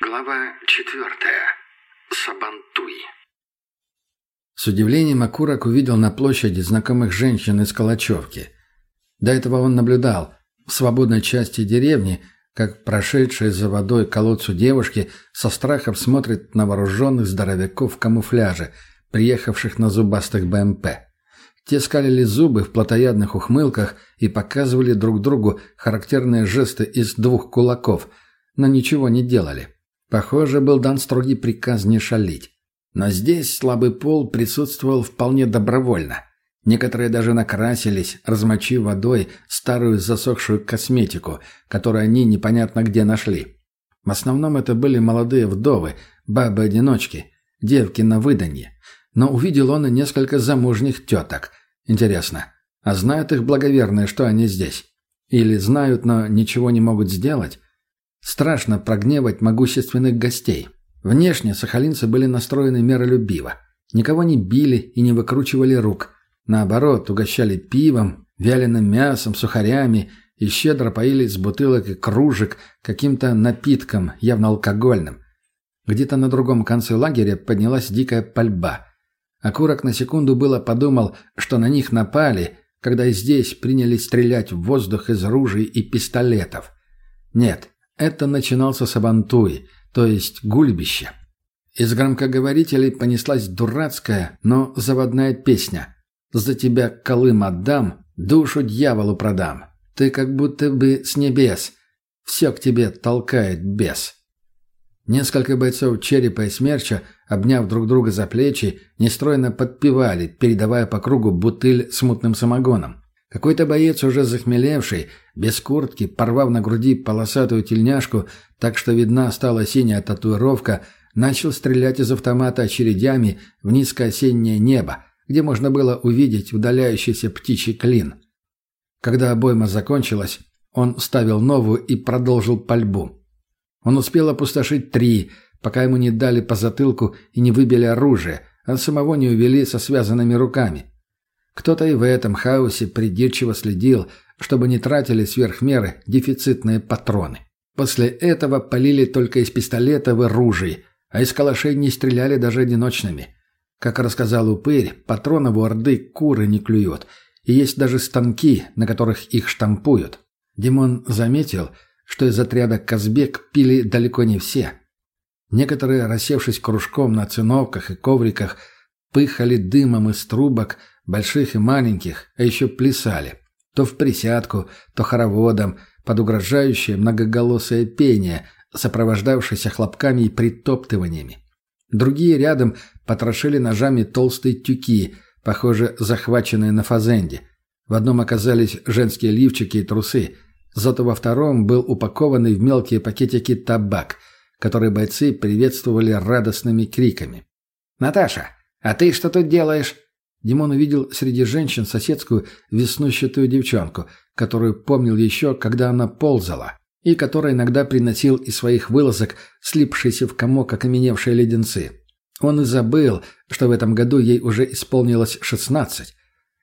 Глава четвертая. Сабантуй. С удивлением Акурак увидел на площади знакомых женщин из Калачевки. До этого он наблюдал в свободной части деревни, как прошедшие за водой колодцу девушки со страхом смотрят на вооруженных здоровяков в камуфляже, приехавших на зубастых БМП. Те скалили зубы в плотоядных ухмылках и показывали друг другу характерные жесты из двух кулаков, но ничего не делали. Похоже, был дан строгий приказ не шалить. Но здесь слабый пол присутствовал вполне добровольно. Некоторые даже накрасились, размочив водой старую засохшую косметику, которую они непонятно где нашли. В основном это были молодые вдовы, бабы-одиночки, девки на выданье. Но увидел он и несколько замужних теток. Интересно, а знают их благоверные, что они здесь? Или знают, но ничего не могут сделать? Страшно прогневать могущественных гостей. Внешне сахалинцы были настроены миролюбиво. Никого не били и не выкручивали рук. Наоборот, угощали пивом, вяленым мясом, сухарями и щедро поили из бутылок и кружек каким-то напитком, явно алкогольным. Где-то на другом конце лагеря поднялась дикая пальба. Акурок на секунду было подумал, что на них напали, когда здесь принялись стрелять в воздух из ружей и пистолетов. Нет, это начинался Сабантуй, то есть гульбище. Из громкоговорителей понеслась дурацкая, но заводная песня. «За тебя колым отдам, душу дьяволу продам. Ты как будто бы с небес. Все к тебе толкает бес». Несколько бойцов черепа и смерча, обняв друг друга за плечи, нестройно подпевали, передавая по кругу бутыль с мутным самогоном. Какой-то боец, уже захмелевший, без куртки, порвав на груди полосатую тельняшку, так что видна стала синяя татуировка, начал стрелять из автомата очередями в низкое осеннее небо, где можно было увидеть удаляющийся птичий клин. Когда обойма закончилась, он вставил новую и продолжил пальбу. Он успел опустошить три, пока ему не дали по затылку и не выбили оружие, а самого не увели со связанными руками. Кто-то и в этом хаосе придирчиво следил, чтобы не тратили сверх меры дефицитные патроны. После этого полили только из пистолетов и ружей, а из калашей не стреляли даже одиночными. Как рассказал Упырь, патронов у Орды куры не клюют, и есть даже станки, на которых их штампуют. Димон заметил, что из отряда «Казбек» пили далеко не все. Некоторые, рассевшись кружком на циновках и ковриках, пыхали дымом из трубок, больших и маленьких, а еще плясали. То в присядку, то хороводом, под угрожающее многоголосое пение, сопровождавшееся хлопками и притоптываниями. Другие рядом потрошили ножами толстые тюки, похоже, захваченные на фазенде. В одном оказались женские лифчики и трусы, зато во втором был упакованный в мелкие пакетики табак, который бойцы приветствовали радостными криками. «Наташа, а ты что тут делаешь?» Димон увидел среди женщин соседскую веснущатую девчонку, которую помнил еще, когда она ползала, и которая иногда приносил из своих вылазок слипшиеся в комок окаменевшие леденцы. Он и забыл, что в этом году ей уже исполнилось шестнадцать.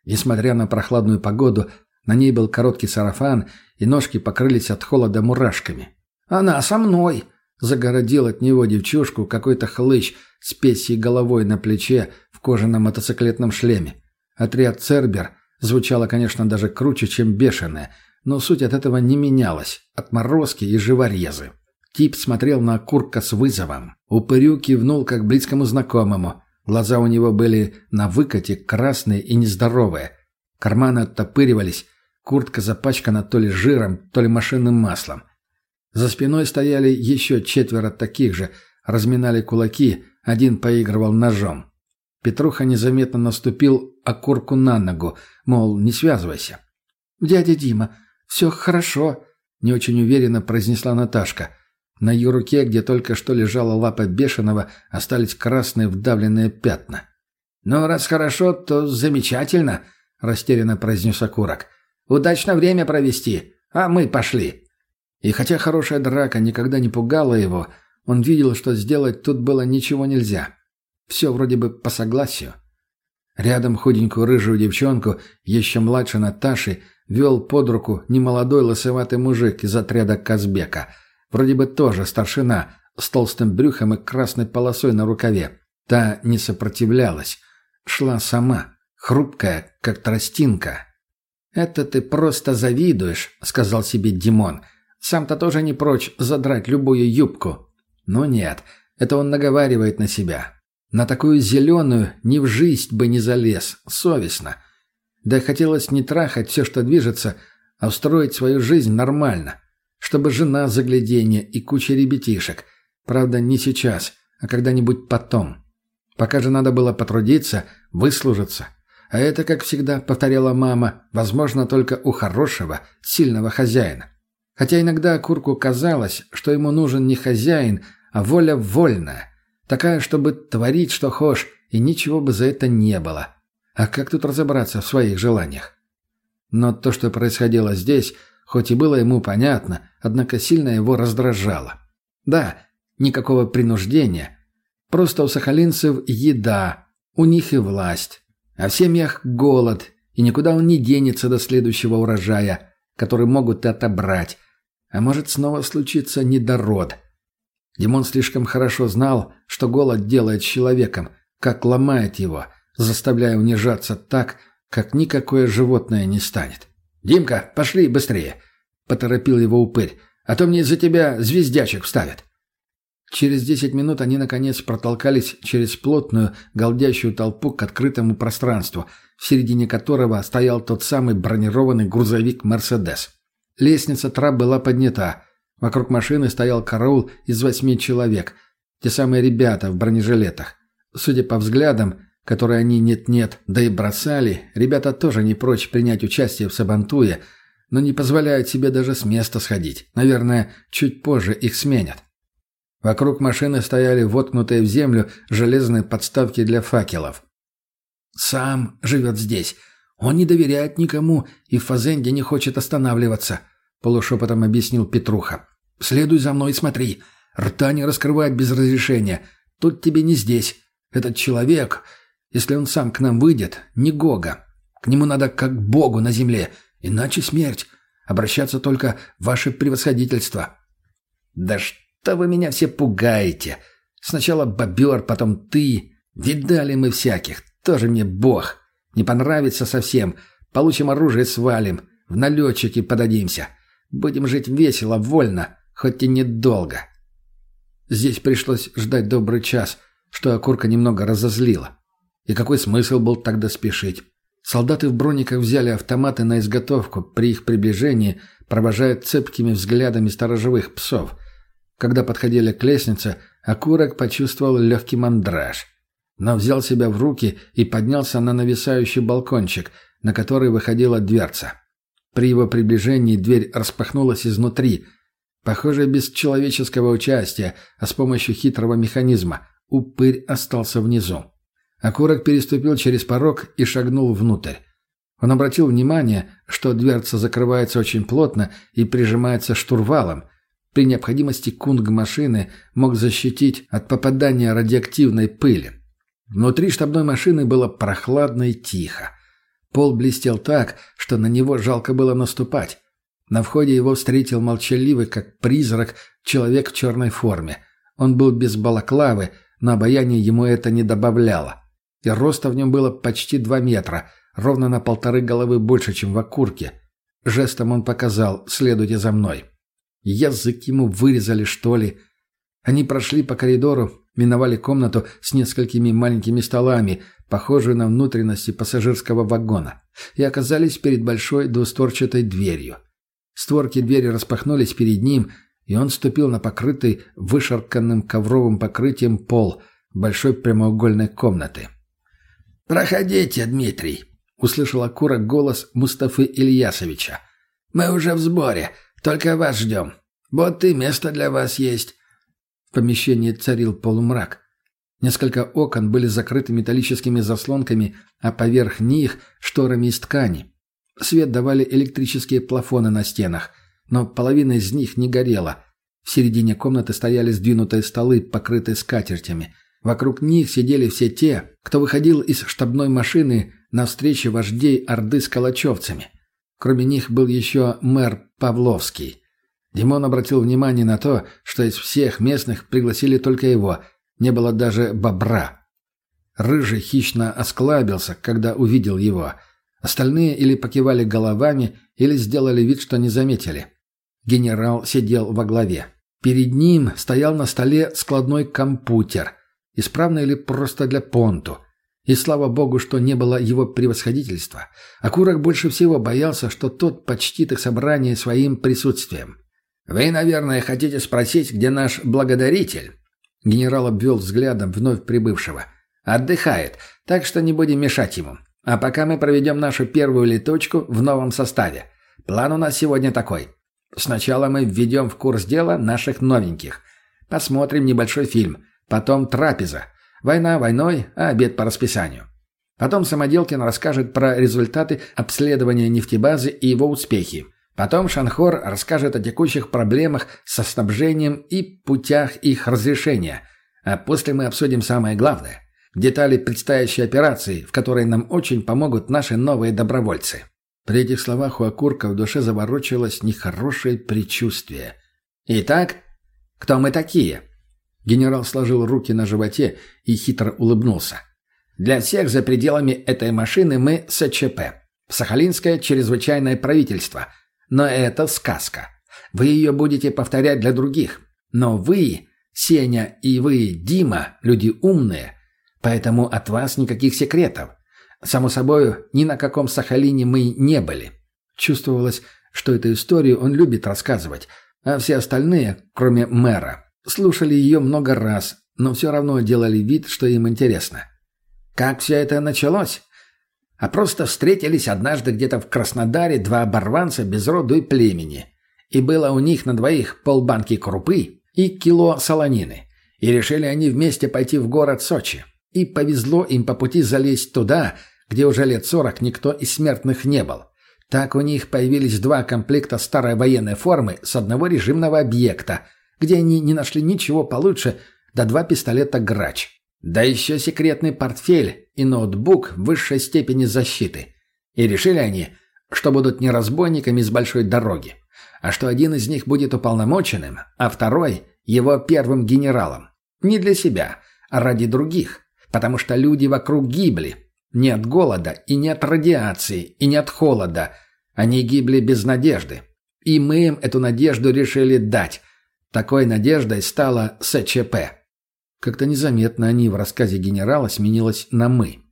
Несмотря на прохладную погоду, на ней был короткий сарафан, и ножки покрылись от холода мурашками. «Она со мной!» — загородил от него девчушку какой-то хлыщ с песьей головой на плече, кожаном мотоциклетном шлеме. Отряд «Цербер» звучало, конечно, даже круче, чем «Бешеная», но суть от этого не менялась. Отморозки и живорезы. Тип смотрел на Курка с вызовом. Упырю кивнул как близкому знакомому. Глаза у него были на выкате, красные и нездоровые. Карманы оттопыривались. Куртка запачкана то ли жиром, то ли машинным маслом. За спиной стояли еще четверо таких же, разминали кулаки, один поигрывал ножом. Петруха незаметно наступил окурку на ногу, мол, не связывайся. «Дядя Дима, все хорошо», — не очень уверенно произнесла Наташка. На ее руке, где только что лежала лапа бешеного, остались красные вдавленные пятна. «Ну, раз хорошо, то замечательно», — растерянно произнес окурок. «Удачно время провести, а мы пошли». И хотя хорошая драка никогда не пугала его, он видел, что сделать тут было ничего нельзя. Все вроде бы по согласию. Рядом худенькую рыжую девчонку, еще младше Наташи, вел под руку немолодой лысоватый мужик из отряда Казбека. Вроде бы тоже старшина, с толстым брюхом и красной полосой на рукаве. Та не сопротивлялась. Шла сама, хрупкая, как тростинка. «Это ты просто завидуешь», — сказал себе Димон. «Сам-то тоже не прочь задрать любую юбку». Но нет, это он наговаривает на себя. На такую зеленую ни в жизнь бы не залез, совестно. Да хотелось не трахать все, что движется, а устроить свою жизнь нормально. Чтобы жена загляденье и куча ребятишек. Правда, не сейчас, а когда-нибудь потом. Пока же надо было потрудиться, выслужиться. А это, как всегда, повторяла мама, возможно только у хорошего, сильного хозяина. Хотя иногда Курку казалось, что ему нужен не хозяин, а воля вольная. Такая, чтобы творить, что хочешь, и ничего бы за это не было. А как тут разобраться в своих желаниях? Но то, что происходило здесь, хоть и было ему понятно, однако сильно его раздражало. Да, никакого принуждения. Просто у сахалинцев еда, у них и власть. А в семьях голод, и никуда он не денется до следующего урожая, который могут отобрать. А может снова случиться недород. Димон слишком хорошо знал, что голод делает человеком, как ломает его, заставляя унижаться так, как никакое животное не станет. «Димка, пошли быстрее!» — поторопил его упырь. «А то мне из-за тебя звездячек вставят». Через десять минут они, наконец, протолкались через плотную, голдящую толпу к открытому пространству, в середине которого стоял тот самый бронированный грузовик «Мерседес». Лестница трап была поднята. Вокруг машины стоял караул из восьми человек. Те самые ребята в бронежилетах. Судя по взглядам, которые они нет-нет, да и бросали, ребята тоже не прочь принять участие в Сабантуе, но не позволяют себе даже с места сходить. Наверное, чуть позже их сменят. Вокруг машины стояли воткнутые в землю железные подставки для факелов. «Сам живет здесь. Он не доверяет никому и в Фазенде не хочет останавливаться», — полушепотом объяснил Петруха. «Следуй за мной и смотри. Рта не раскрывать без разрешения. Тут тебе не здесь. Этот человек, если он сам к нам выйдет, не Гога. К нему надо как Богу на земле, иначе смерть. Обращаться только ваше превосходительство». «Да что вы меня все пугаете? Сначала бобер, потом ты. Видали мы всяких. Тоже мне бог. Не понравится совсем. Получим оружие, свалим. В налетчики подадимся. Будем жить весело, вольно, хоть и недолго». Здесь пришлось ждать добрый час, что окурка немного разозлила. И какой смысл был тогда спешить? Солдаты в брониках взяли автоматы на изготовку, при их приближении провожая цепкими взглядами сторожевых псов. Когда подходили к лестнице, окурок почувствовал легкий мандраж. Но взял себя в руки и поднялся на нависающий балкончик, на который выходила дверца. При его приближении дверь распахнулась изнутри. Похоже, без человеческого участия, а с помощью хитрого механизма. Упырь остался внизу. Окурок переступил через порог и шагнул внутрь. Он обратил внимание, что дверца закрывается очень плотно и прижимается штурвалом. При необходимости кунг машины мог защитить от попадания радиоактивной пыли. Внутри штабной машины было прохладно и тихо. Пол блестел так, что на него жалко было наступать. На входе его встретил молчаливый, как призрак, человек в черной форме. Он был без балаклавы, но обаяние ему это не добавляло и роста в нем было почти два метра, ровно на полторы головы больше, чем в окурке. Жестом он показал «следуйте за мной». Язык ему вырезали, что ли. Они прошли по коридору, миновали комнату с несколькими маленькими столами, похожую на внутренности пассажирского вагона, и оказались перед большой двустворчатой дверью. Створки двери распахнулись перед ним, и он ступил на покрытый вышарканным ковровым покрытием пол большой прямоугольной комнаты. «Проходите, Дмитрий», — услышал окурок голос Мустафы Ильясовича. «Мы уже в сборе, только вас ждем. Вот и место для вас есть». Помещении царил полумрак. Несколько окон были закрыты металлическими заслонками, а поверх них — шторами из ткани. Свет давали электрические плафоны на стенах, но половина из них не горела. В середине комнаты стояли сдвинутые столы, покрытые скатертями — Вокруг них сидели все те, кто выходил из штабной машины на встрече вождей Орды с калачевцами. Кроме них был еще мэр Павловский. Димон обратил внимание на то, что из всех местных пригласили только его, не было даже бобра. Рыжий хищно осклабился, когда увидел его. Остальные или покивали головами, или сделали вид, что не заметили. Генерал сидел во главе. Перед ним стоял на столе складной компьютер, исправный или просто для понту. И слава богу, что не было его превосходительства. Акурок больше всего боялся, что тот почтит их собрание своим присутствием. «Вы, наверное, хотите спросить, где наш благодаритель?» Генерал обвел взглядом вновь прибывшего. «Отдыхает, так что не будем мешать ему. А пока мы проведем нашу первую летучку в новом составе. План у нас сегодня такой. Сначала мы введем в курс дела наших новеньких. Посмотрим небольшой фильм. Потом трапеза. Война войной, а обед по расписанию. Потом Самоделкин расскажет про результаты обследования нефтебазы и его успехи. Потом Шанхор расскажет о текущих проблемах со снабжением и путях их разрешения. А после мы обсудим самое главное – детали предстоящей операции, в которой нам очень помогут наши новые добровольцы. При этих словах у Акурка в душе заворочилось нехорошее предчувствие. «Итак, кто мы такие?» Генерал сложил руки на животе и хитро улыбнулся. «Для всех за пределами этой машины мы СЧП. Сахалинское чрезвычайное правительство. Но это сказка. Вы ее будете повторять для других. Но вы, Сеня и вы, Дима, люди умные. Поэтому от вас никаких секретов. Само собой, ни на каком Сахалине мы не были. Чувствовалось, что эту историю он любит рассказывать, а все остальные, кроме мэра, слушали ее много раз, но все равно делали вид, что им интересно. Как все это началось? А просто встретились однажды где-то в Краснодаре два оборванца без роду и племени. И было у них на двоих полбанки крупы и кило солонины. И решили они вместе пойти в город Сочи. И повезло им по пути залезть туда, где уже лет сорок никто из смертных не был. Так у них появились два комплекта старой военной формы с одного режимного объекта, где они не нашли ничего получше, да два пистолета «Грач». Да еще секретный портфель и ноутбук высшей степени защиты. И решили они, что будут не разбойниками с большой дороги, а что один из них будет уполномоченным, а второй – его первым генералом. Не для себя, а ради других, потому что люди вокруг гибли – не от голода, и не от радиации, и не от холода. Они гибли без надежды. И мы им эту надежду решили дать. Такой надеждой стала СЧП. Как-то незаметно они в рассказе генерала сменилось на «мы».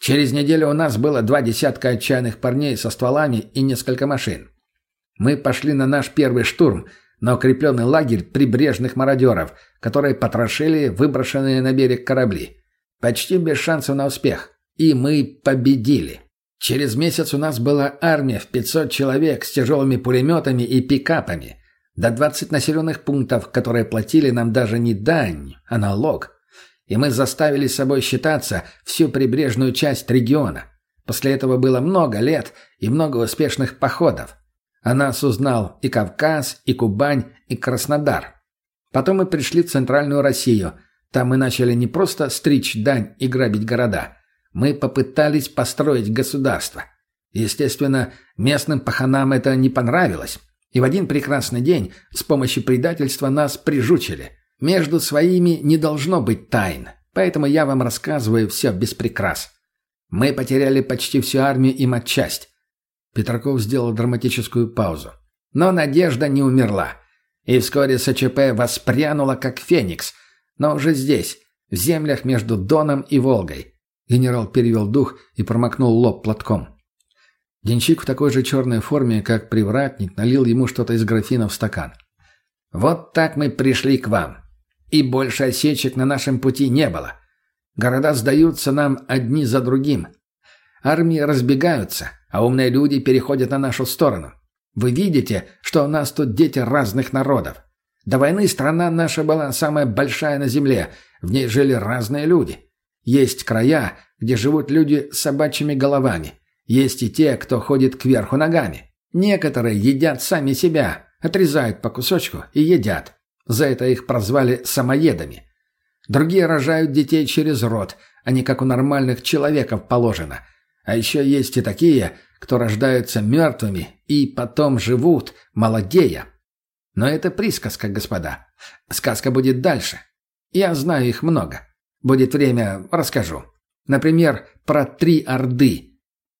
Через неделю у нас было два десятка отчаянных парней со стволами и несколько машин. Мы пошли на наш первый штурм на укрепленный лагерь прибрежных мародеров, которые потрошили выброшенные на берег корабли. Почти без шансов на успех. И мы победили. Через месяц у нас была армия в 500 человек с тяжелыми пулеметами и пикапами. До 20 населенных пунктов, которые платили нам даже не дань, а налог. И мы заставили собой считаться всю прибрежную часть региона. После этого было много лет и много успешных походов. О нас узнал и Кавказ, и Кубань, и Краснодар. Потом мы пришли в Центральную Россию. Там мы начали не просто стричь дань и грабить города – мы попытались построить государство. Естественно, местным паханам это не понравилось. И в один прекрасный день с помощью предательства нас прижучили. Между своими не должно быть тайн, поэтому я вам рассказываю все без прикрас. Мы потеряли почти всю армию и матчасть. Петраков сделал драматическую паузу. Но надежда не умерла. И вскоре СЧП воспрянула, как феникс. Но уже здесь, в землях между Доном и Волгой. Генерал перевел дух и промокнул лоб платком. Денщик в такой же черной форме, как привратник, налил ему что-то из графина в стакан. «Вот так мы пришли к вам. И больше осечек на нашем пути не было. Города сдаются нам одни за другим. Армии разбегаются, а умные люди переходят на нашу сторону. Вы видите, что у нас тут дети разных народов. До войны страна наша была самая большая на земле, в ней жили разные люди. Есть края, где живут люди с собачьими головами. Есть и те, кто ходит кверху ногами. Некоторые едят сами себя, отрезают по кусочку и едят. За это их прозвали самоедами. Другие рожают детей через рот, а не как у нормальных человеков положено. А еще есть и такие, кто рождаются мертвыми и потом живут, молодея. Но это присказка, господа. Сказка будет дальше. Я знаю их много. Будет время, расскажу. Например, про три Орды.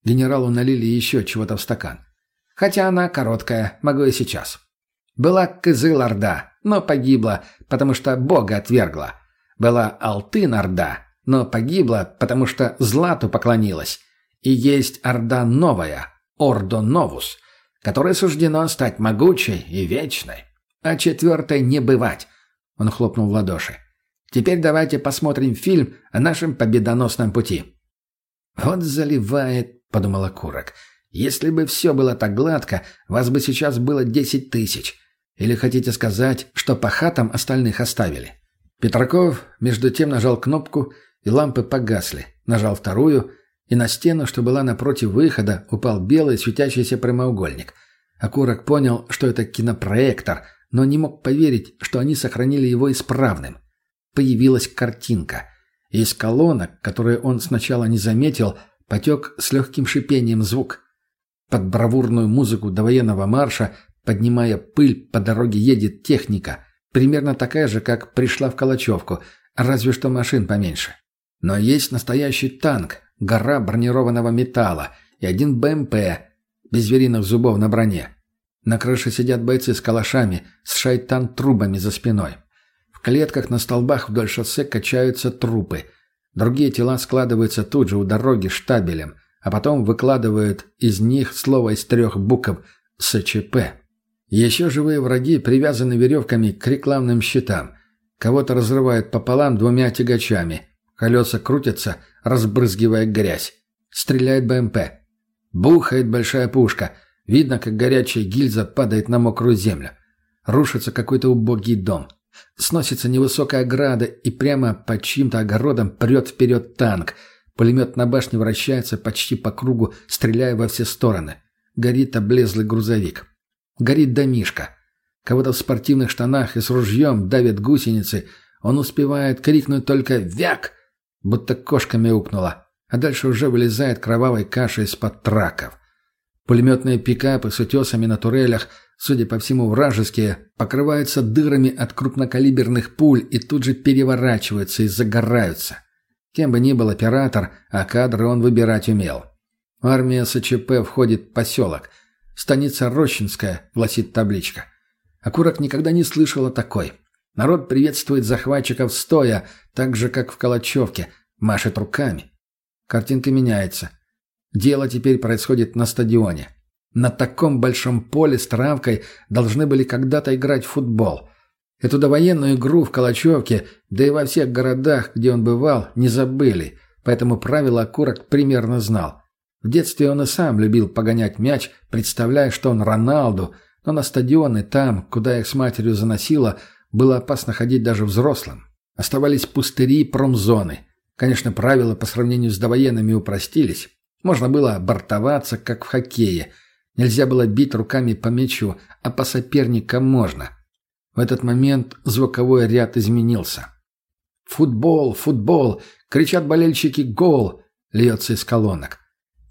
Генералу налили еще чего-то в стакан. Хотя она короткая, могу и сейчас. Была Кызыл-Орда, но погибла, потому что Бога отвергла. Была Алтын-Орда, но погибла, потому что Злату поклонилась. И есть Орда новая, Ордо Новус, которой суждено стать могучей и вечной. А четвертой не бывать. Он хлопнул в ладоши. Теперь давайте посмотрим фильм о нашем победоносном пути. «Вот заливает», — подумал окурок. «Если бы все было так гладко, вас бы сейчас было десять тысяч. Или хотите сказать, что по хатам остальных оставили?» Петраков между тем нажал кнопку, и лампы погасли. Нажал вторую, и на стену, что была напротив выхода, упал белый светящийся прямоугольник. Окурок понял, что это кинопроектор, но не мог поверить, что они сохранили его исправным. Появилась картинка. Из колонок, которые он сначала не заметил, потек с легким шипением звук. Под бравурную музыку довоенного марша, поднимая пыль, по дороге едет техника, примерно такая же, как пришла в Калачевку, разве что машин поменьше. Но есть настоящий танк, гора бронированного металла и один БМП без звериных зубов на броне. На крыше сидят бойцы с калашами, с шайтан-трубами за спиной. В клетках на столбах вдоль шоссе качаются трупы. Другие тела складываются тут же у дороги штабелем, а потом выкладывают из них слово из трех букв «СЧП». Еще живые враги привязаны веревками к рекламным щитам. Кого-то разрывают пополам двумя тягачами. Колеса крутятся, разбрызгивая грязь. Стреляет БМП. Бухает большая пушка. Видно, как горячая гильза падает на мокрую землю. Рушится какой-то убогий дом. Сносится невысокая ограда, и прямо по чьим-то огородам прет вперед танк. Пулемет на башне вращается почти по кругу, стреляя во все стороны. Горит облезлый грузовик. Горит домишка. Кого-то в спортивных штанах и с ружьем давят гусеницы. Он успевает крикнуть только «Вяк!» будто кошка мяукнула, а дальше уже вылезает кровавой каша из-под траков. Пулеметные пикапы с утесами на турелях, судя по всему вражеские, покрываются дырами от крупнокалиберных пуль и тут же переворачиваются и загораются. Кем бы ни был оператор, а кадры он выбирать умел. Армия СЧП входит в поселок. Станица Рощинская, гласит табличка. Акурок никогда не слышал о такой. Народ приветствует захватчиков стоя, так же, как в Калачевке, машет руками. Картинка меняется. Дело теперь происходит на стадионе. На таком большом поле с травкой должны были когда-то играть в футбол. Эту довоенную игру в Калачевке, да и во всех городах, где он бывал, не забыли, поэтому правила Окурок примерно знал. В детстве он и сам любил погонять мяч, представляя, что он Роналду, но на стадионы там, куда их с матерью заносило, было опасно ходить даже взрослым. Оставались пустыри и промзоны. Конечно, правила по сравнению с довоенными упростились. Можно было бортоваться, как в хоккее. Нельзя было бить руками по мячу, а по соперникам можно. В этот момент звуковой ряд изменился. «Футбол! Футбол!» — кричат болельщики «Гол!» — льется из колонок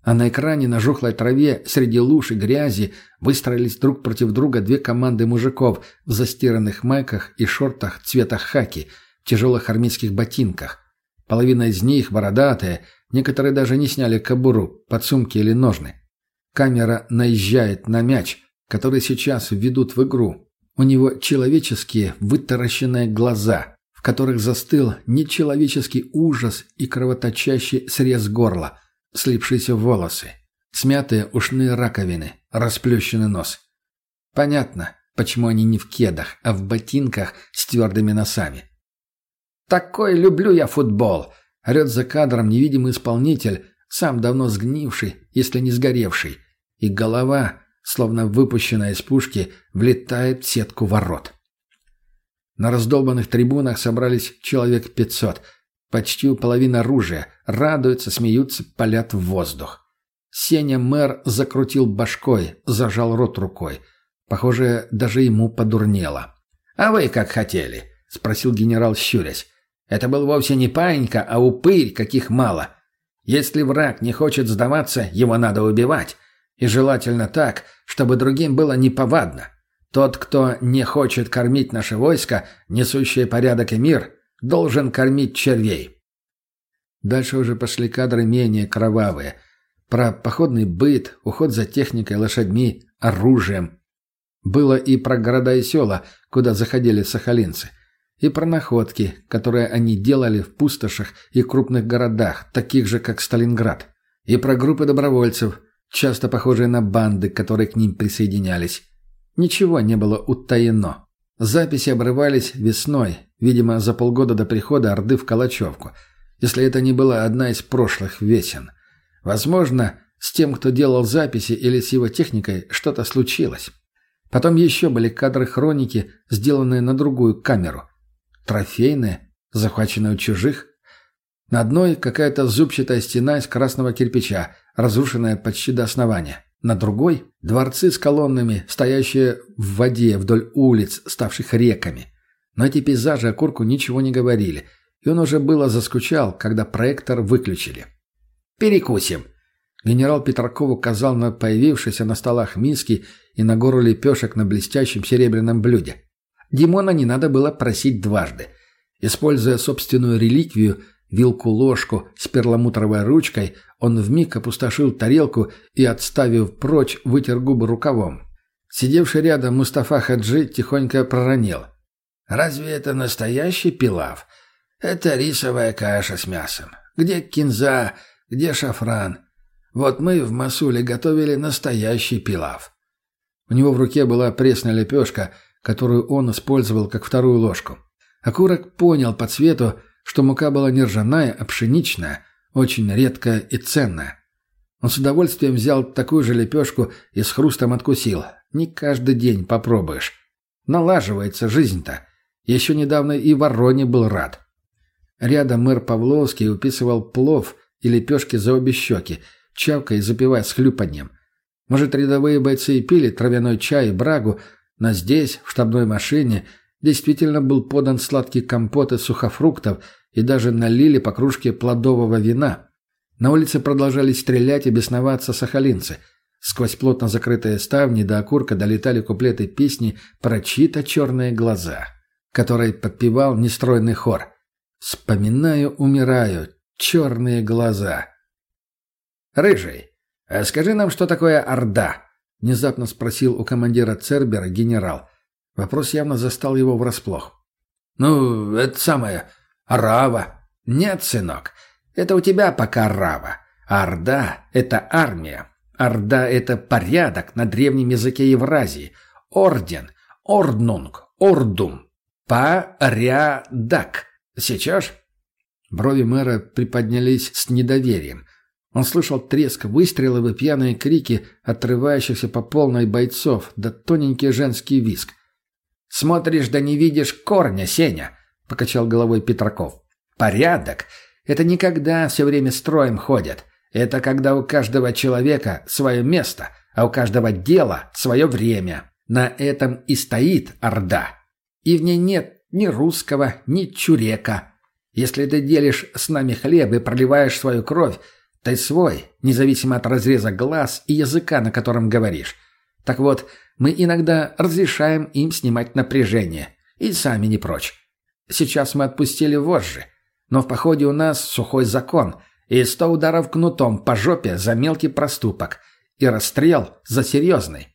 а на экране на жухлой траве среди луж и грязи выстроились друг против друга две команды мужиков в застиранных майках и шортах цвета хаки, в тяжелых армейских ботинках. Половина из них бородатые, некоторые даже не сняли кобуру, подсумки или ножны. Камера наезжает на мяч, который сейчас введут в игру. У него человеческие вытаращенные глаза, в которых застыл нечеловеческий ужас и кровоточащий срез горла – слипшиеся волосы, смятые ушные раковины, расплющенный нос. Понятно, почему они не в кедах, а в ботинках с твердыми носами. «Такой люблю я футбол!» — орет за кадром невидимый исполнитель, сам давно сгнивший, если не сгоревший, и голова, словно выпущенная из пушки, влетает в сетку ворот. На раздолбанных трибунах собрались человек пятьсот — Почти у половины оружия. Радуются, смеются, палят в воздух. Сеня мэр закрутил башкой, зажал рот рукой. Похоже, даже ему подурнело. «А вы как хотели?» — спросил генерал, щурясь. «Это был вовсе не паинька, а упырь, каких мало. Если враг не хочет сдаваться, его надо убивать. И желательно так, чтобы другим было неповадно. Тот, кто не хочет кормить наше войско, несущее порядок и мир, должен кормить червей. Дальше уже пошли кадры менее кровавые. Про походный быт, уход за техникой, лошадьми, оружием. Было и про города и села, куда заходили сахалинцы. И про находки, которые они делали в пустошах и крупных городах, таких же, как Сталинград. И про группы добровольцев, часто похожие на банды, которые к ним присоединялись. Ничего не было утаено. Записи обрывались весной, видимо, за полгода до прихода Орды в Калачевку, если это не была одна из прошлых весен. Возможно, с тем, кто делал записи или с его техникой, что-то случилось. Потом еще были кадры хроники, сделанные на другую камеру. Трофейные, захваченные у чужих. На одной какая-то зубчатая стена из красного кирпича, разрушенная почти до основания. На другой – дворцы с колоннами, стоящие в воде вдоль улиц, ставших реками. Но эти пейзажи Окурку ничего не говорили, и он уже было заскучал, когда проектор выключили. «Перекусим!» Генерал Петраков указал на появившиеся на столах миски и на гору лепешек на блестящем серебряном блюде. Димона не надо было просить дважды. Используя собственную реликвию – Вилку-ложку с перламутровой ручкой он вмиг опустошил тарелку и, отставив прочь, вытер губы рукавом. Сидевший рядом Мустафа Хаджи тихонько проронил. «Разве это настоящий пилав? Это рисовая каша с мясом. Где кинза, где шафран? Вот мы в Масуле готовили настоящий пилав». У него в руке была пресная лепешка, которую он использовал как вторую ложку. Окурок понял по цвету, что мука была не ржаная, а пшеничная, очень редкая и ценная. Он с удовольствием взял такую же лепешку и с хрустом откусил. Не каждый день попробуешь. Налаживается жизнь-то. Еще недавно и Вороне был рад. Рядом мэр Павловский уписывал плов и лепешки за обе щеки, чавкой запивая с хлюпаньем. Может, рядовые бойцы и пили травяной чай и брагу, но здесь, в штабной машине, действительно был подан сладкий компот из сухофруктов и даже налили по кружке плодового вина. На улице продолжали стрелять и бесноваться сахалинцы. Сквозь плотно закрытые ставни до окурка долетали куплеты песни про чьи-то черные глаза, которые подпевал нестройный хор. «Вспоминаю, умираю, черные глаза». «Рыжий, а скажи нам, что такое Орда?» — внезапно спросил у командира Цербера генерал. Вопрос явно застал его врасплох. «Ну, это самое, Арава». «Нет, сынок, это у тебя пока Арава. Орда — это армия. Орда — это порядок на древнем языке Евразии. Орден, орднунг, ордум. Порядок. Сейчас?» Брови мэра приподнялись с недоверием. Он слышал треск выстрелов и пьяные крики, отрывающихся по полной бойцов, да тоненький женский виск. «Смотришь, да не видишь корня, Сеня», — покачал головой Петраков. «Порядок — это не когда все время строем ходят. Это когда у каждого человека свое место, а у каждого дела свое время. На этом и стоит Орда. И в ней нет ни русского, ни чурека. Если ты делишь с нами хлеб и проливаешь свою кровь, ты свой, независимо от разреза глаз и языка, на котором говоришь. Так вот, мы иногда разрешаем им снимать напряжение. И сами не прочь. Сейчас мы отпустили вожжи. Но в походе у нас сухой закон. И сто ударов кнутом по жопе за мелкий проступок. И расстрел за серьезный.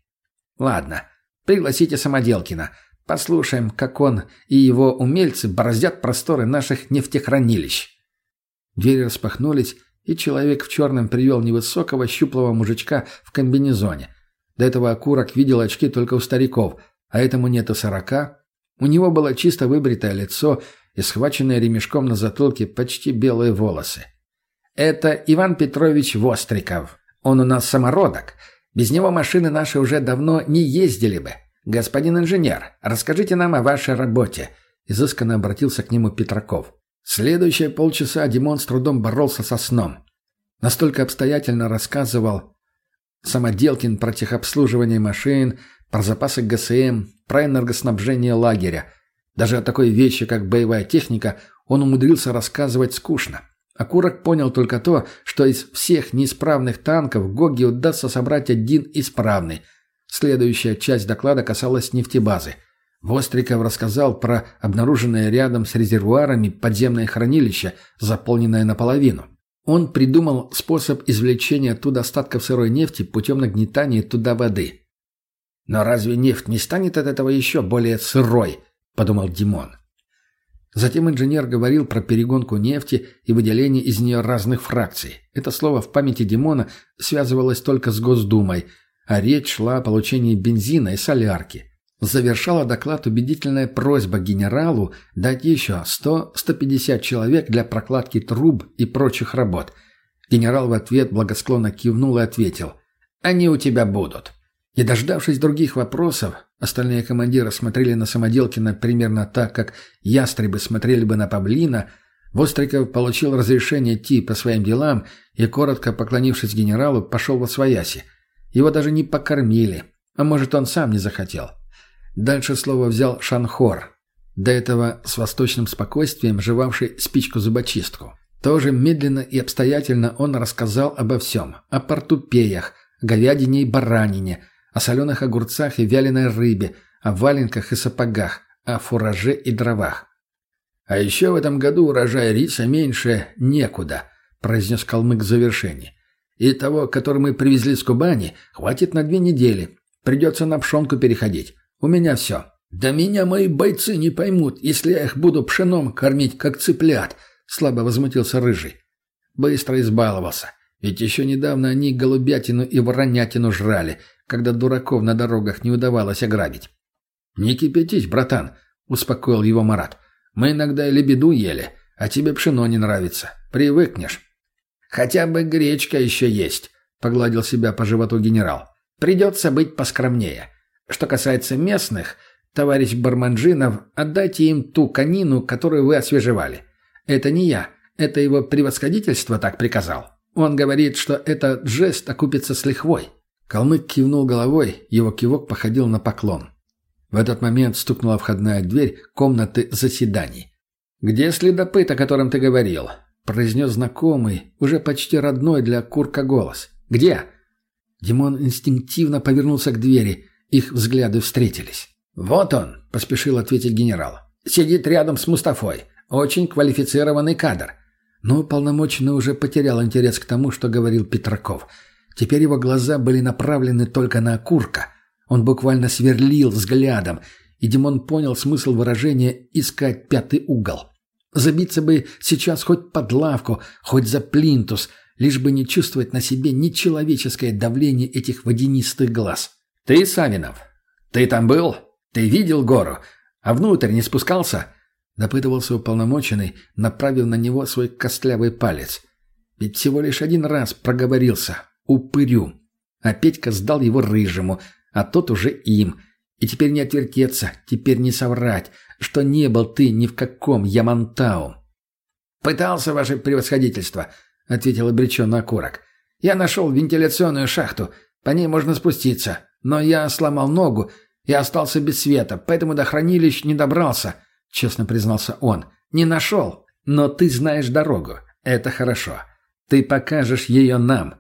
Ладно, пригласите Самоделкина. Послушаем, как он и его умельцы бороздят просторы наших нефтехранилищ. Двери распахнулись, и человек в черном привел невысокого щуплого мужичка в комбинезоне – до этого окурок видел очки только у стариков, а этому нету сорока. У него было чисто выбритое лицо и схваченные ремешком на затылке почти белые волосы. «Это Иван Петрович Востриков. Он у нас самородок. Без него машины наши уже давно не ездили бы. Господин инженер, расскажите нам о вашей работе», — изысканно обратился к нему Петраков. Следующие полчаса Димон с трудом боролся со сном. Настолько обстоятельно рассказывал, Самоделкин про техобслуживание машин, про запасы ГСМ, про энергоснабжение лагеря. Даже о такой вещи, как боевая техника, он умудрился рассказывать скучно. Акурок понял только то, что из всех неисправных танков Гоги удастся собрать один исправный. Следующая часть доклада касалась нефтебазы. Востриков рассказал про обнаруженное рядом с резервуарами подземное хранилище, заполненное наполовину. Он придумал способ извлечения оттуда остатков сырой нефти путем нагнетания туда воды. «Но разве нефть не станет от этого еще более сырой?» – подумал Димон. Затем инженер говорил про перегонку нефти и выделение из нее разных фракций. Это слово в памяти Димона связывалось только с Госдумой, а речь шла о получении бензина и солярки. Завершала доклад убедительная просьба генералу дать еще 100-150 человек для прокладки труб и прочих работ. Генерал в ответ благосклонно кивнул и ответил «Они у тебя будут». Не дождавшись других вопросов, остальные командиры смотрели на Самоделкина примерно так, как ястребы смотрели бы на павлина, Востриков получил разрешение идти по своим делам и, коротко поклонившись генералу, пошел во свояси. Его даже не покормили, а может, он сам не захотел. Дальше слово взял Шанхор, до этого с восточным спокойствием жевавший спичку-зубочистку. Тоже медленно и обстоятельно он рассказал обо всем. О портупеях, говядине и баранине – о соленых огурцах и вяленой рыбе, о валенках и сапогах, о фураже и дровах. «А еще в этом году урожай риса меньше некуда», — произнес калмык в завершении. «И того, который мы привезли с Кубани, хватит на две недели. Придется на пшенку переходить. У меня все». «Да меня мои бойцы не поймут, если я их буду пшеном кормить, как цыплят», — слабо возмутился Рыжий. Быстро избаловался. Ведь еще недавно они голубятину и воронятину жрали, когда дураков на дорогах не удавалось ограбить. «Не кипятись, братан», — успокоил его Марат. «Мы иногда и лебеду ели, а тебе пшено не нравится. Привыкнешь». «Хотя бы гречка еще есть», — погладил себя по животу генерал. «Придется быть поскромнее. Что касается местных, товарищ Барманжинов, отдайте им ту конину, которую вы освежевали. Это не я, это его превосходительство так приказал. Он говорит, что этот жест окупится с лихвой». Калмык кивнул головой, его кивок походил на поклон. В этот момент стукнула входная дверь комнаты заседаний. «Где следопыт, о котором ты говорил?» – произнес знакомый, уже почти родной для Курка голос. «Где?» Димон инстинктивно повернулся к двери, их взгляды встретились. «Вот он», – поспешил ответить генерал. «Сидит рядом с Мустафой. Очень квалифицированный кадр». Но полномоченный уже потерял интерес к тому, что говорил Петраков – Теперь его глаза были направлены только на окурка. Он буквально сверлил взглядом, и Димон понял смысл выражения «искать пятый угол». Забиться бы сейчас хоть под лавку, хоть за плинтус, лишь бы не чувствовать на себе нечеловеческое давление этих водянистых глаз. «Ты, Савинов, ты там был? Ты видел гору? А внутрь не спускался?» Допытывался уполномоченный, направив на него свой костлявый палец. Ведь всего лишь один раз проговорился, упырю. А Петька сдал его рыжему, а тот уже им. И теперь не отвертеться, теперь не соврать, что не был ты ни в каком Ямантау. «Пытался, ваше превосходительство», — ответил обреченно окурок. «Я нашел вентиляционную шахту, по ней можно спуститься, но я сломал ногу и остался без света, поэтому до хранилищ не добрался», — честно признался он. «Не нашел, но ты знаешь дорогу, это хорошо. Ты покажешь ее нам.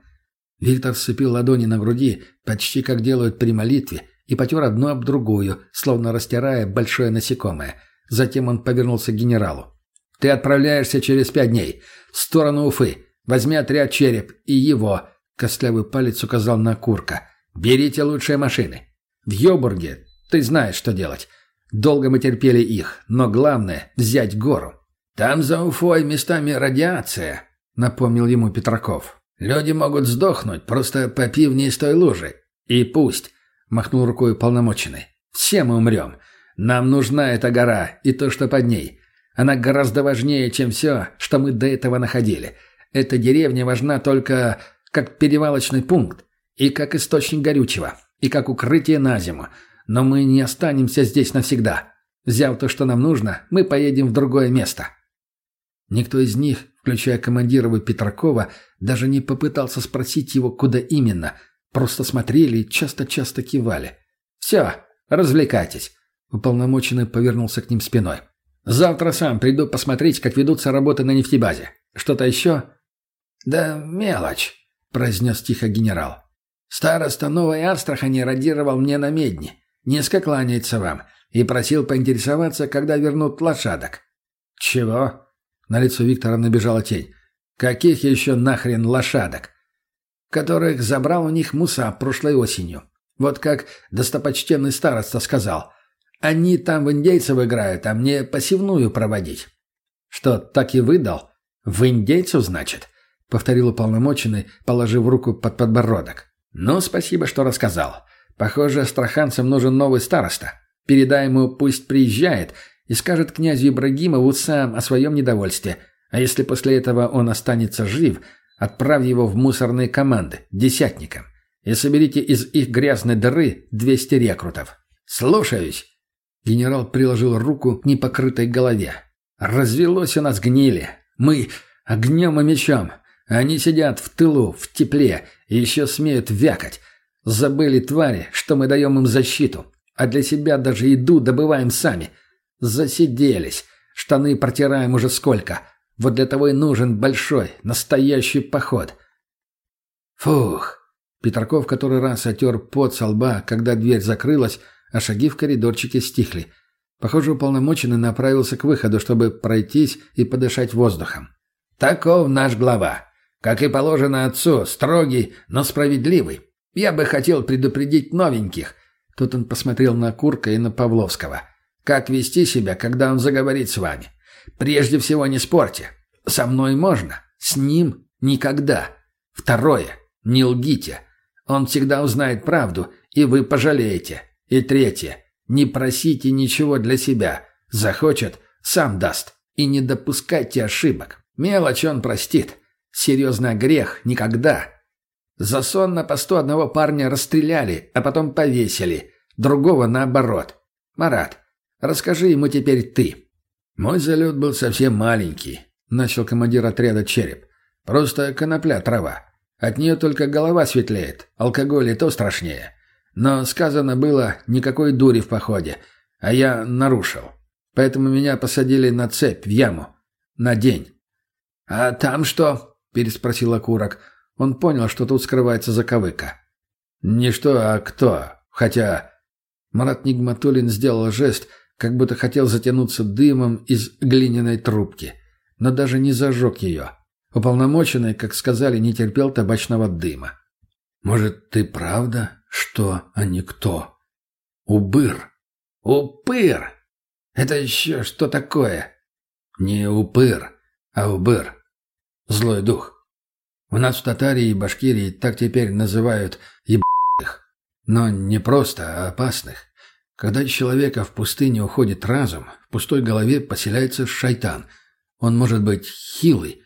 Виктор сцепил ладони на груди, почти как делают при молитве, и потер одну об другую, словно растирая большое насекомое. Затем он повернулся к генералу. «Ты отправляешься через пять дней. В сторону Уфы. Возьми отряд «Череп» и его». Костлявый палец указал на Курка. «Берите лучшие машины. В Йобурге ты знаешь, что делать. Долго мы терпели их, но главное — взять гору. Там за Уфой местами радиация», — напомнил ему Петраков. Люди могут сдохнуть, просто попив не из той лужи. И пусть, — махнул рукой полномоченный. Все мы умрем. Нам нужна эта гора и то, что под ней. Она гораздо важнее, чем все, что мы до этого находили. Эта деревня важна только как перевалочный пункт, и как источник горючего, и как укрытие на зиму. Но мы не останемся здесь навсегда. Взяв то, что нам нужно, мы поедем в другое место. Никто из них, включая командира Петракова, даже не попытался спросить его, куда именно. Просто смотрели и часто-часто кивали. «Все, развлекайтесь». Уполномоченный повернулся к ним спиной. «Завтра сам приду посмотреть, как ведутся работы на нефтебазе. Что-то еще?» «Да мелочь», — произнес тихо генерал. Староста Новой Астрахани радировал мне на медне. Низко кланяется вам. И просил поинтересоваться, когда вернут лошадок». «Чего?» На лицо Виктора набежала тень. «Каких еще нахрен лошадок?» «Которых забрал у них Муса прошлой осенью. Вот как достопочтенный староста сказал. Они там в индейцев играют, а мне посевную проводить». «Что, так и выдал? В индейцев, значит?» — повторил уполномоченный, положив руку под подбородок. «Ну, спасибо, что рассказал. Похоже, астраханцам нужен новый староста. Передай ему, пусть приезжает и скажет князю Ибрагимову сам о своем недовольстве. А если после этого он останется жив, отправь его в мусорные команды, десятникам, и соберите из их грязной дыры 200 рекрутов. Слушаюсь. Генерал приложил руку к непокрытой голове. Развелось у нас гнили. Мы огнем и мечом. Они сидят в тылу, в тепле, и еще смеют вякать. Забыли твари, что мы даем им защиту. А для себя даже еду добываем сами. Засиделись. Штаны протираем уже сколько. Вот для того и нужен большой, настоящий поход. Фух. Петраков который раз отер пот со лба, когда дверь закрылась, а шаги в коридорчике стихли. Похоже, уполномоченный направился к выходу, чтобы пройтись и подышать воздухом. «Таков наш глава. Как и положено отцу, строгий, но справедливый. Я бы хотел предупредить новеньких, Тут он посмотрел на Курка и на Павловского. «Как вести себя, когда он заговорит с вами? Прежде всего не спорьте. Со мной можно, с ним никогда. Второе. Не лгите. Он всегда узнает правду, и вы пожалеете. И третье. Не просите ничего для себя. Захочет – сам даст. И не допускайте ошибок. Мелочь он простит. Серьезный грех – никогда. За сон на посту одного парня расстреляли, а потом повесили. Другого наоборот. Марат, расскажи ему теперь ты. Мой залет был совсем маленький, начал командир отряда Череп. Просто конопля трава. От нее только голова светлеет, алкоголь и то страшнее. Но сказано было никакой дури в походе, а я нарушил. Поэтому меня посадили на цепь в яму. На день. «А там что?» – переспросил окурок. Он понял, что тут скрывается заковыка. «Не что, а кто. Хотя...» Марат Нигматулин сделал жест, как будто хотел затянуться дымом из глиняной трубки, но даже не зажег ее. Уполномоченный, как сказали, не терпел табачного дыма. «Может, ты правда, что, а не кто?» «Убыр». «Упыр! Это еще что такое?» «Не упыр, а убыр. Злой дух. У нас в Татарии и Башкирии так теперь называют ебаных. Но не просто, а опасных. Когда человека в пустыне уходит разум, в пустой голове поселяется шайтан. Он может быть хилый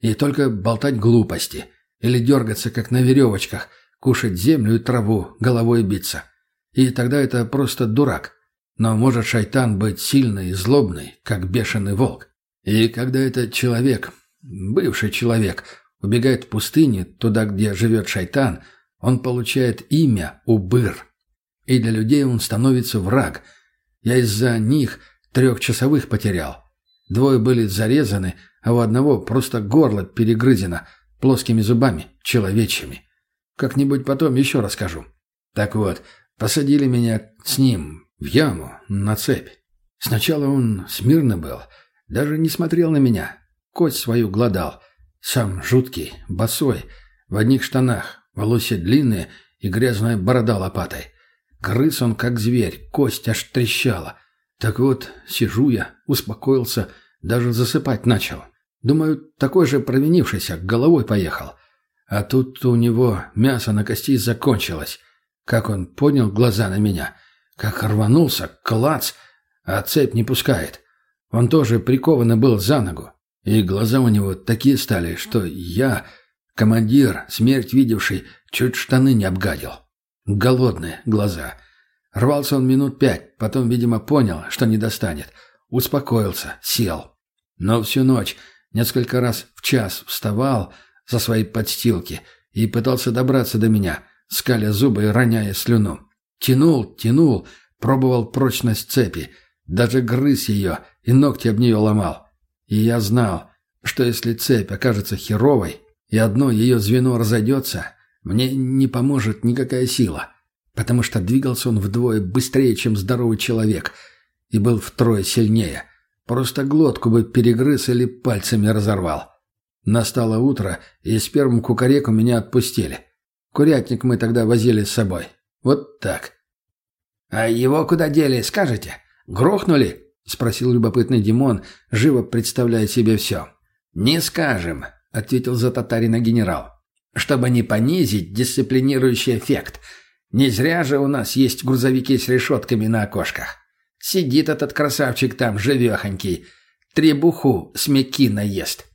и только болтать глупости или дергаться, как на веревочках, кушать землю и траву, головой биться. И тогда это просто дурак. Но может шайтан быть сильный и злобный, как бешеный волк. И когда этот человек, бывший человек, убегает в пустыне, туда, где живет шайтан, он получает имя Убыр. И для людей он становится враг. Я из-за них трехчасовых потерял. Двое были зарезаны, а у одного просто горло перегрызено плоскими зубами, человечьими. Как-нибудь потом еще расскажу. Так вот, посадили меня с ним в яму на цепь. Сначала он смирно был, даже не смотрел на меня, кость свою гладал — сам жуткий, босой, в одних штанах, волосы длинные и грязная борода лопатой. Грыз он, как зверь, кость аж трещала. Так вот, сижу я, успокоился, даже засыпать начал. Думаю, такой же провинившийся, головой поехал. А тут у него мясо на кости закончилось. Как он поднял глаза на меня, как рванулся, клац, а цепь не пускает. Он тоже прикован был за ногу. И глаза у него такие стали, что я, командир, смерть видевший, чуть штаны не обгадил. Голодные глаза. Рвался он минут пять, потом, видимо, понял, что не достанет. Успокоился, сел. Но всю ночь, несколько раз в час вставал за свои подстилки и пытался добраться до меня, скаля зубы и роняя слюну. Тянул, тянул, пробовал прочность цепи, даже грыз ее и ногти об нее ломал. И я знал, что если цепь окажется херовой, и одно ее звено разойдется, Мне не поможет никакая сила, потому что двигался он вдвое быстрее, чем здоровый человек, и был втрое сильнее. Просто глотку бы перегрыз или пальцами разорвал. Настало утро, и с первым кукареку меня отпустили. Курятник мы тогда возили с собой. Вот так. «А его куда дели, скажете? Грохнули?» — спросил любопытный Димон, живо представляя себе все. «Не скажем», — ответил за татарина генерал. «Чтобы не понизить дисциплинирующий эффект. Не зря же у нас есть грузовики с решетками на окошках. Сидит этот красавчик там, живехонький. Требуху с мекина ест.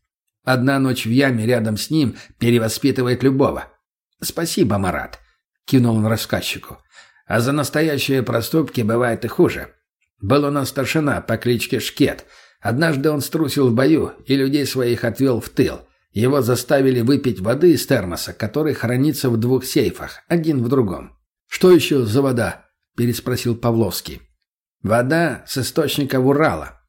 Одна ночь в яме рядом с ним перевоспитывает любого. «Спасибо, Марат», — кинул он рассказчику. «А за настоящие проступки бывает и хуже. Был у нас старшина по кличке Шкет. Однажды он струсил в бою и людей своих отвел в тыл. Его заставили выпить воды из термоса, который хранится в двух сейфах, один в другом. «Что еще за вода?» – переспросил Павловский. «Вода с источника Урала.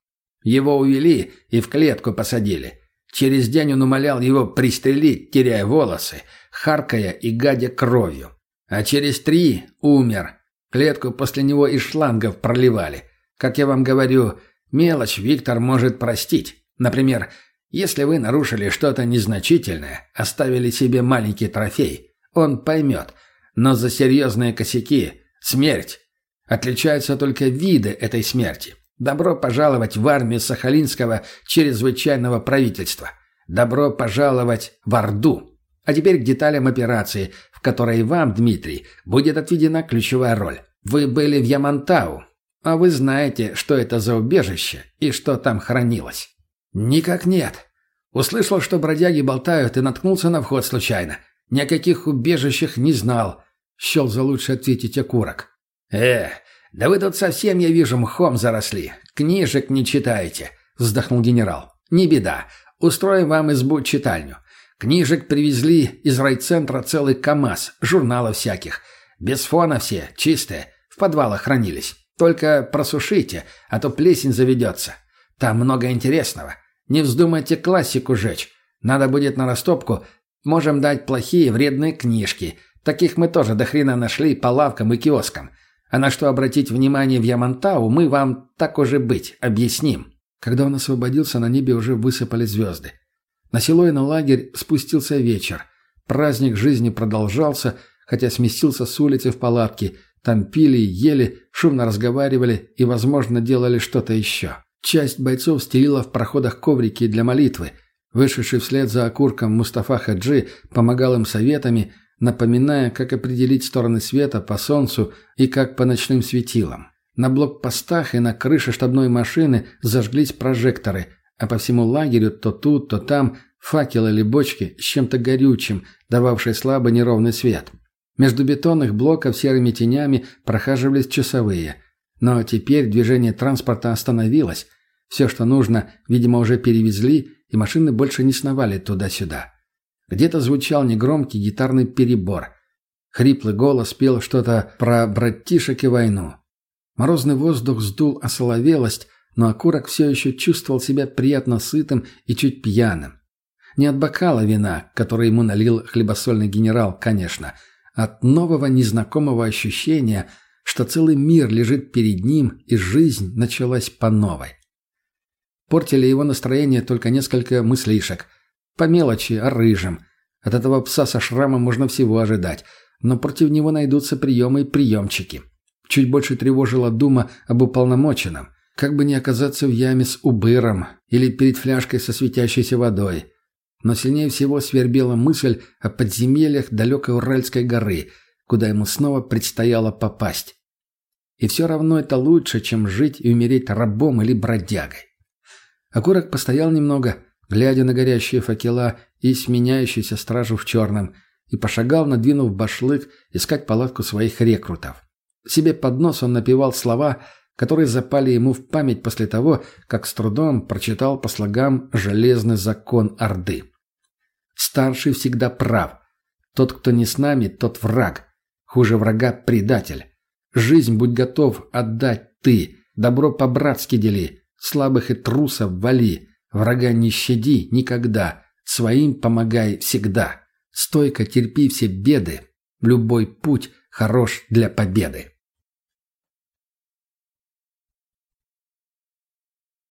Его увели и в клетку посадили. Через день он умолял его пристрелить, теряя волосы, харкая и гадя кровью. А через три умер. Клетку после него из шлангов проливали. Как я вам говорю, мелочь Виктор может простить. Например, если вы нарушили что-то незначительное, оставили себе маленький трофей, он поймет. Но за серьезные косяки – смерть. Отличаются только виды этой смерти. Добро пожаловать в армию Сахалинского чрезвычайного правительства. Добро пожаловать в Орду. А теперь к деталям операции, в которой вам, Дмитрий, будет отведена ключевая роль. Вы были в Ямантау, а вы знаете, что это за убежище и что там хранилось. Никак нет. Услышал, что бродяги болтают, и наткнулся на вход случайно. Ни о убежищах не знал. Щел за лучше ответить окурок. Э, да вы тут совсем, я вижу, мхом заросли. Книжек не читаете, вздохнул генерал. Не беда. Устроим вам избу-читальню. Книжек привезли из райцентра целый КАМАЗ, журналов всяких. Без фона все, чистые, в подвалах хранились. Только просушите, а то плесень заведется. Там много интересного. Не вздумайте классику жечь. Надо будет на растопку. Можем дать плохие вредные книжки. Таких мы тоже до хрена нашли по лавкам и киоскам. А на что обратить внимание в Ямантау, мы вам, так уже быть, объясним. Когда он освободился, на небе уже высыпали звезды. На село и на лагерь спустился вечер. Праздник жизни продолжался, хотя сместился с улицы в палатки. Там пили, ели, шумно разговаривали и, возможно, делали что-то еще. Часть бойцов стелила в проходах коврики для молитвы. Вышедший вслед за окурком Мустафа Хаджи помогал им советами, напоминая, как определить стороны света по солнцу и как по ночным светилам. На блокпостах и на крыше штабной машины зажглись прожекторы, а по всему лагерю то тут, то там факелы или бочки с чем-то горючим, дававшие слабый неровный свет. Между бетонных блоков серыми тенями прохаживались часовые. Но теперь движение транспорта остановилось. Все, что нужно, видимо, уже перевезли, и машины больше не сновали туда-сюда. Где-то звучал негромкий гитарный перебор. Хриплый голос пел что-то про братишек и войну. Морозный воздух сдул осоловелость, но окурок все еще чувствовал себя приятно сытым и чуть пьяным. Не от бокала вина, который ему налил хлебосольный генерал, конечно, от нового незнакомого ощущения, что целый мир лежит перед ним и жизнь началась по новой. Портили его настроение только несколько мыслишек – по мелочи, о рыжем. От этого пса со шрамом можно всего ожидать, но против него найдутся приемы и приемчики. Чуть больше тревожила дума об уполномоченном. Как бы не оказаться в яме с убыром или перед фляжкой со светящейся водой. Но сильнее всего свербела мысль о подземельях далекой Уральской горы, куда ему снова предстояло попасть. И все равно это лучше, чем жить и умереть рабом или бродягой. Окурок постоял немного, глядя на горящие факела и сменяющуюся стражу в черном, и пошагал, надвинув башлык, искать палатку своих рекрутов. Себе под нос он напевал слова, которые запали ему в память после того, как с трудом прочитал по слогам «Железный закон Орды». «Старший всегда прав. Тот, кто не с нами, тот враг. Хуже врага – предатель. Жизнь будь готов отдать ты, добро по-братски дели, слабых и трусов вали». Врага не щади никогда, своим помогай всегда. Стойко терпи все беды. Любой путь хорош для победы.